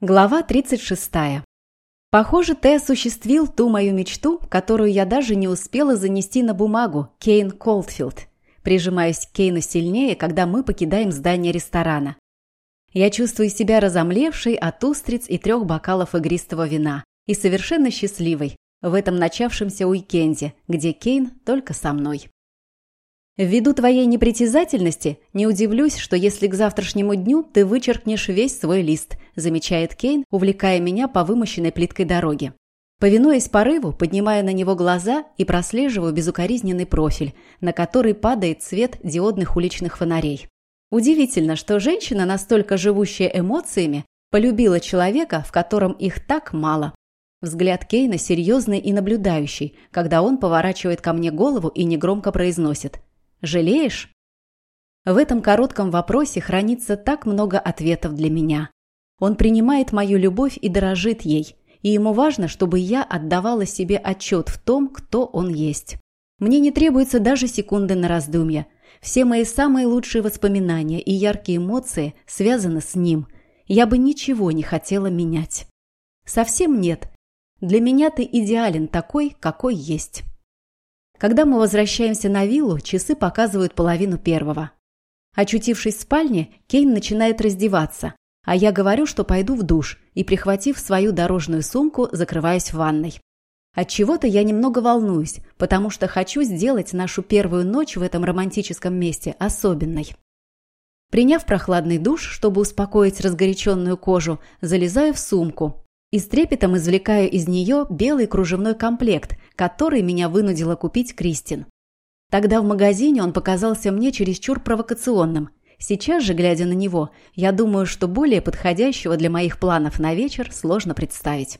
Глава 36. Похоже, ты осуществил ту мою мечту, которую я даже не успела занести на бумагу, Кейн Колдфилд. Прижимаюсь к Кейну сильнее, когда мы покидаем здание ресторана. Я чувствую себя разомлевшей от устриц и трех бокалов игристого вина и совершенно счастливой в этом начавшемся уикенде, где Кейн только со мной. Ввиду твоей непритязательности, не удивлюсь, что если к завтрашнему дню ты вычеркнешь весь свой лист, замечает Кейн, увлекая меня по вымощенной плиткой дороге. Повинуясь порыву, поднимаю на него глаза и прослеживаю безукоризненный профиль, на который падает свет диодных уличных фонарей. Удивительно, что женщина, настолько живущая эмоциями, полюбила человека, в котором их так мало. Взгляд Кейна серьезный и наблюдающий, когда он поворачивает ко мне голову и негромко произносит Жалеешь? В этом коротком вопросе хранится так много ответов для меня. Он принимает мою любовь и дорожит ей, и ему важно, чтобы я отдавала себе отчет в том, кто он есть. Мне не требуется даже секунды на раздумья. Все мои самые лучшие воспоминания и яркие эмоции связаны с ним. Я бы ничего не хотела менять. Совсем нет. Для меня ты идеален такой, какой есть. Когда мы возвращаемся на виллу, часы показывают половину первого. Очутившись в спальне, Кейн начинает раздеваться, а я говорю, что пойду в душ и, прихватив свою дорожную сумку, закрываюсь в ванной. От чего-то я немного волнуюсь, потому что хочу сделать нашу первую ночь в этом романтическом месте особенной. Приняв прохладный душ, чтобы успокоить разгоряченную кожу, залезаю в сумку и с трепетом извлекаю из нее белый кружевной комплект, который меня вынудила купить Кристин. Тогда в магазине он показался мне чересчур провокационным. Сейчас же, глядя на него, я думаю, что более подходящего для моих планов на вечер сложно представить.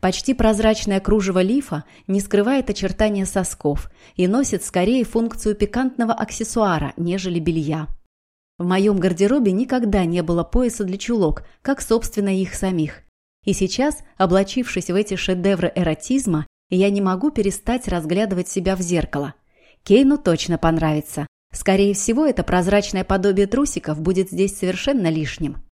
Почти прозрачное кружево лифа не скрывает очертания сосков и носит скорее функцию пикантного аксессуара, нежели белья. В моем гардеробе никогда не было пояса для чулок, как, собственно, их самих. И сейчас, облачившись в эти шедевры эротизма, я не могу перестать разглядывать себя в зеркало. Кейну точно понравится. Скорее всего, это прозрачное подобие трусиков будет здесь совершенно лишним.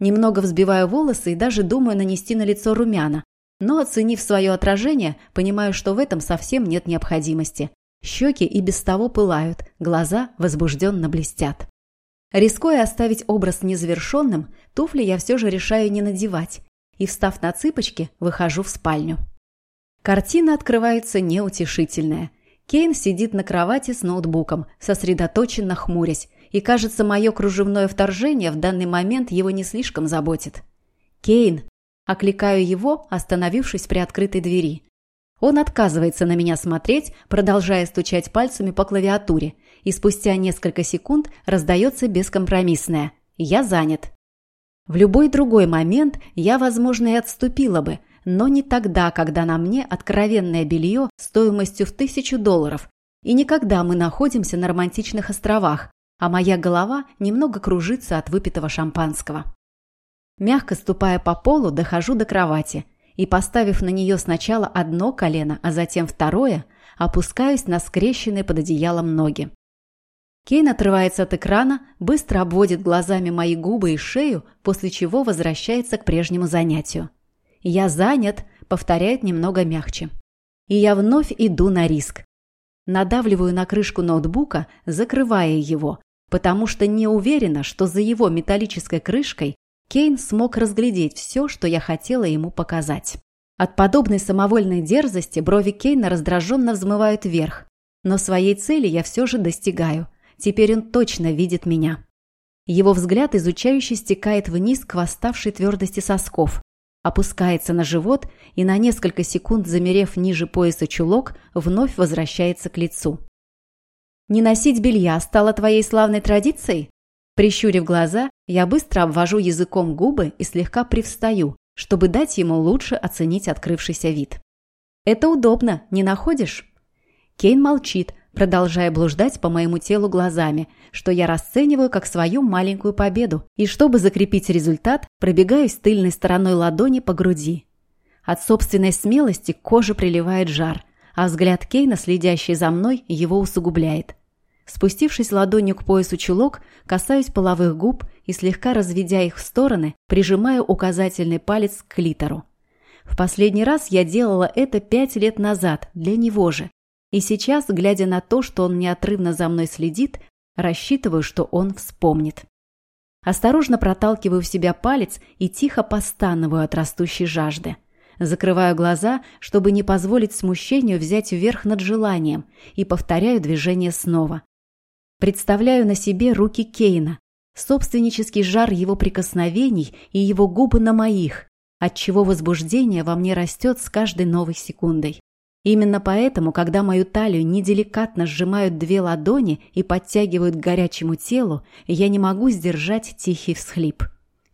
Немного взбиваю волосы и даже думаю нанести на лицо румяна, но, оценив свое отражение, понимаю, что в этом совсем нет необходимости. Щеки и без того пылают, глаза возбужденно блестят. Рискуя оставить образ незавершенным, туфли я все же решаю не надевать и, встав на цыпочки, выхожу в спальню. Картина открывается неутешительная. Кейн сидит на кровати с ноутбуком, сосредоточенно хмурясь, и, кажется, мое кружевное вторжение в данный момент его не слишком заботит. «Кейн!» – окликаю его, остановившись при открытой двери. Он отказывается на меня смотреть, продолжая стучать пальцами по клавиатуре, и спустя несколько секунд раздается бескомпромиссное «Я занят». В любой другой момент я, возможно, и отступила бы, но не тогда, когда на мне откровенное белье стоимостью в тысячу долларов, и никогда мы находимся на романтичных островах, а моя голова немного кружится от выпитого шампанского. Мягко ступая по полу, дохожу до кровати и, поставив на нее сначала одно колено, а затем второе, опускаюсь на скрещенные под одеялом ноги. Кейн отрывается от экрана, быстро обводит глазами мои губы и шею, после чего возвращается к прежнему занятию. «Я занят», — повторяет немного мягче. И я вновь иду на риск. Надавливаю на крышку ноутбука, закрывая его, потому что не уверена, что за его металлической крышкой Кейн смог разглядеть все, что я хотела ему показать. От подобной самовольной дерзости брови Кейна раздраженно взмывают вверх, но своей цели я все же достигаю — Теперь он точно видит меня. Его взгляд изучающе стекает вниз к восставшей твердости сосков, опускается на живот и на несколько секунд, замерев ниже пояса чулок, вновь возвращается к лицу. «Не носить белья стало твоей славной традицией?» Прищурив глаза, я быстро обвожу языком губы и слегка привстаю, чтобы дать ему лучше оценить открывшийся вид. «Это удобно, не находишь?» Кейн молчит, продолжая блуждать по моему телу глазами, что я расцениваю как свою маленькую победу, и чтобы закрепить результат, пробегаюсь тыльной стороной ладони по груди. От собственной смелости кожа приливает жар, а взгляд Кейна, следящий за мной, его усугубляет. Спустившись ладонью к поясу чулок, касаюсь половых губ и, слегка разведя их в стороны, прижимаю указательный палец к клитору. В последний раз я делала это пять лет назад, для него же. И сейчас, глядя на то, что он неотрывно за мной следит, рассчитываю, что он вспомнит. Осторожно проталкиваю в себя палец и тихо постановую от растущей жажды. Закрываю глаза, чтобы не позволить смущению взять вверх над желанием, и повторяю движение снова. Представляю на себе руки Кейна, собственнический жар его прикосновений и его губы на моих, отчего возбуждение во мне растет с каждой новой секундой. Именно поэтому, когда мою талию неделикатно сжимают две ладони и подтягивают к горячему телу, я не могу сдержать тихий всхлип.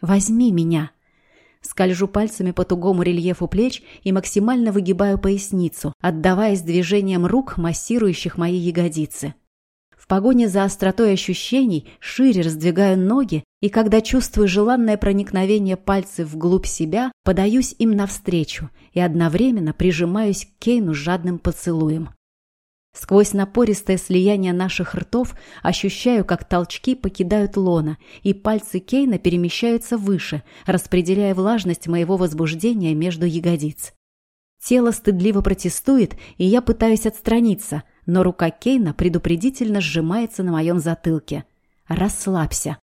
«Возьми меня!» Скольжу пальцами по тугому рельефу плеч и максимально выгибаю поясницу, отдаваясь движением рук, массирующих мои ягодицы. В погоне за остротой ощущений шире раздвигаю ноги, и когда чувствую желанное проникновение пальцев вглубь себя, подаюсь им навстречу и одновременно прижимаюсь к Кейну жадным поцелуем. Сквозь напористое слияние наших ртов ощущаю, как толчки покидают лона, и пальцы Кейна перемещаются выше, распределяя влажность моего возбуждения между ягодиц. Тело стыдливо протестует, и я пытаюсь отстраниться – но рука Кейна предупредительно сжимается на моем затылке. «Расслабься».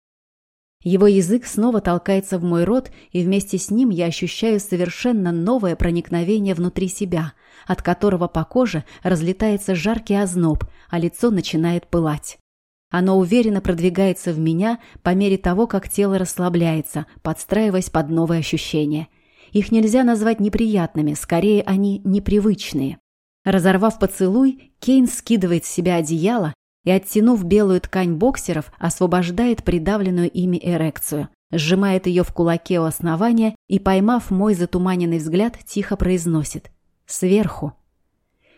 Его язык снова толкается в мой рот, и вместе с ним я ощущаю совершенно новое проникновение внутри себя, от которого по коже разлетается жаркий озноб, а лицо начинает пылать. Оно уверенно продвигается в меня по мере того, как тело расслабляется, подстраиваясь под новые ощущения. Их нельзя назвать неприятными, скорее они непривычные. Разорвав поцелуй, Кейн скидывает с себя одеяло и, оттянув белую ткань боксеров, освобождает придавленную ими эрекцию, сжимает ее в кулаке у основания и, поймав мой затуманенный взгляд, тихо произносит «Сверху».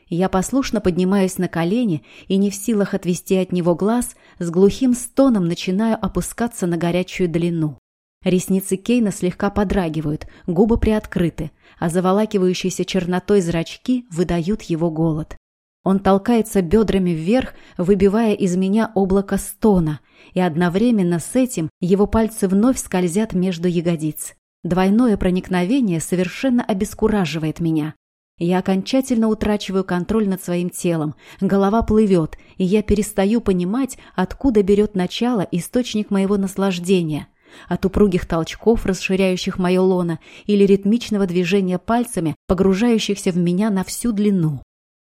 Я послушно поднимаюсь на колени и, не в силах отвести от него глаз, с глухим стоном начинаю опускаться на горячую длину. Ресницы Кейна слегка подрагивают, губы приоткрыты, а заволакивающиеся чернотой зрачки выдают его голод. Он толкается бедрами вверх, выбивая из меня облако стона, и одновременно с этим его пальцы вновь скользят между ягодиц. Двойное проникновение совершенно обескураживает меня. Я окончательно утрачиваю контроль над своим телом, голова плывет, и я перестаю понимать, откуда берет начало источник моего наслаждения – от упругих толчков, расширяющих мое лоно, или ритмичного движения пальцами, погружающихся в меня на всю длину.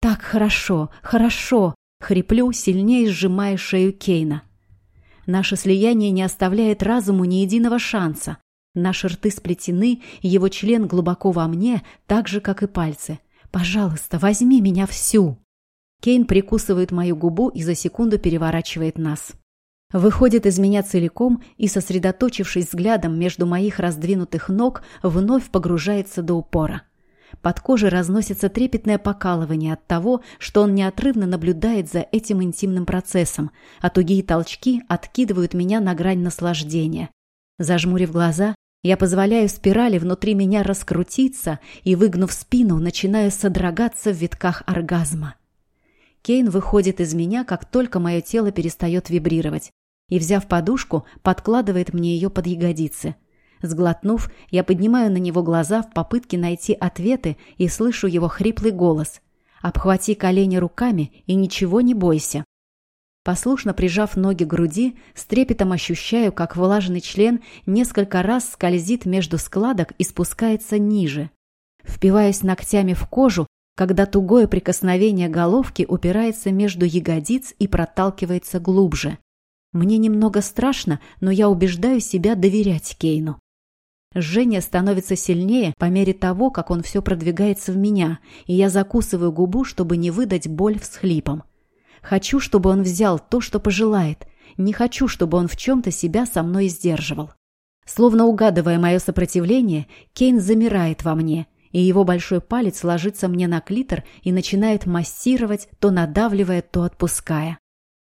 «Так хорошо, хорошо!» — хриплю, сильнее сжимая шею Кейна. Наше слияние не оставляет разуму ни единого шанса. Наши рты сплетены, его член глубоко во мне, так же, как и пальцы. «Пожалуйста, возьми меня всю!» Кейн прикусывает мою губу и за секунду переворачивает нас выходит из меня целиком и, сосредоточившись взглядом между моих раздвинутых ног, вновь погружается до упора. Под кожей разносится трепетное покалывание от того, что он неотрывно наблюдает за этим интимным процессом, а тугие толчки откидывают меня на грань наслаждения. Зажмурив глаза, я позволяю спирали внутри меня раскрутиться и, выгнув спину, начинаю содрогаться в витках оргазма. Кейн выходит из меня, как только мое тело перестает вибрировать и, взяв подушку, подкладывает мне ее под ягодицы. Сглотнув, я поднимаю на него глаза в попытке найти ответы и слышу его хриплый голос. «Обхвати колени руками и ничего не бойся». Послушно прижав ноги к груди, с трепетом ощущаю, как влажный член несколько раз скользит между складок и спускается ниже. Впиваюсь ногтями в кожу, когда тугое прикосновение головки упирается между ягодиц и проталкивается глубже. Мне немного страшно, но я убеждаю себя доверять Кейну. Жжение становится сильнее по мере того, как он все продвигается в меня, и я закусываю губу, чтобы не выдать боль всхлипом. Хочу, чтобы он взял то, что пожелает. Не хочу, чтобы он в чем-то себя со мной сдерживал. Словно угадывая мое сопротивление, Кейн замирает во мне, и его большой палец ложится мне на клитор и начинает массировать, то надавливая, то отпуская.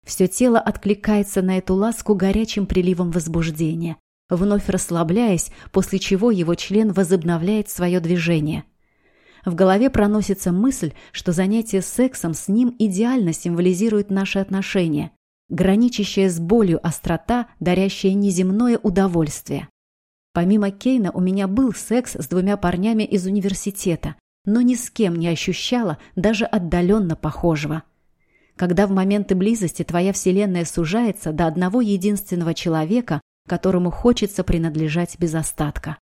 Все тело откликается на эту ласку горячим приливом возбуждения, вновь расслабляясь, после чего его член возобновляет свое движение. В голове проносится мысль, что занятие сексом с ним идеально символизирует наши отношения. граничащая с болью острота, дарящая неземное удовольствие. Помимо Кейна у меня был секс с двумя парнями из университета, но ни с кем не ощущала даже отдаленно похожего. Когда в моменты близости твоя вселенная сужается до одного единственного человека, которому хочется принадлежать без остатка.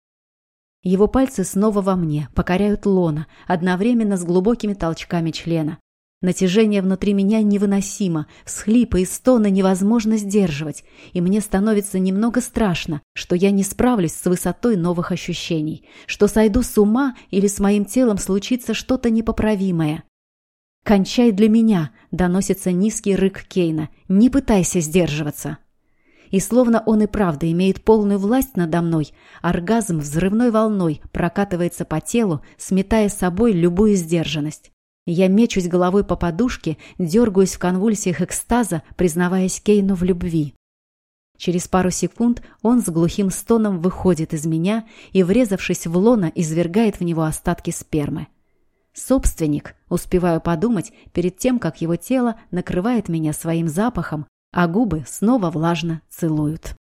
Его пальцы снова во мне, покоряют лона, одновременно с глубокими толчками члена. Натяжение внутри меня невыносимо, всхлипы и стоны невозможно сдерживать, и мне становится немного страшно, что я не справлюсь с высотой новых ощущений, что сойду с ума или с моим телом случится что-то непоправимое. «Кончай для меня!» — доносится низкий рык Кейна. «Не пытайся сдерживаться!» И словно он и правда имеет полную власть надо мной, оргазм взрывной волной прокатывается по телу, сметая с собой любую сдержанность. Я мечусь головой по подушке, дергаюсь в конвульсиях экстаза, признаваясь Кейну в любви. Через пару секунд он с глухим стоном выходит из меня и, врезавшись в лона, извергает в него остатки спермы. Собственник, успеваю подумать, перед тем, как его тело накрывает меня своим запахом, а губы снова влажно целуют.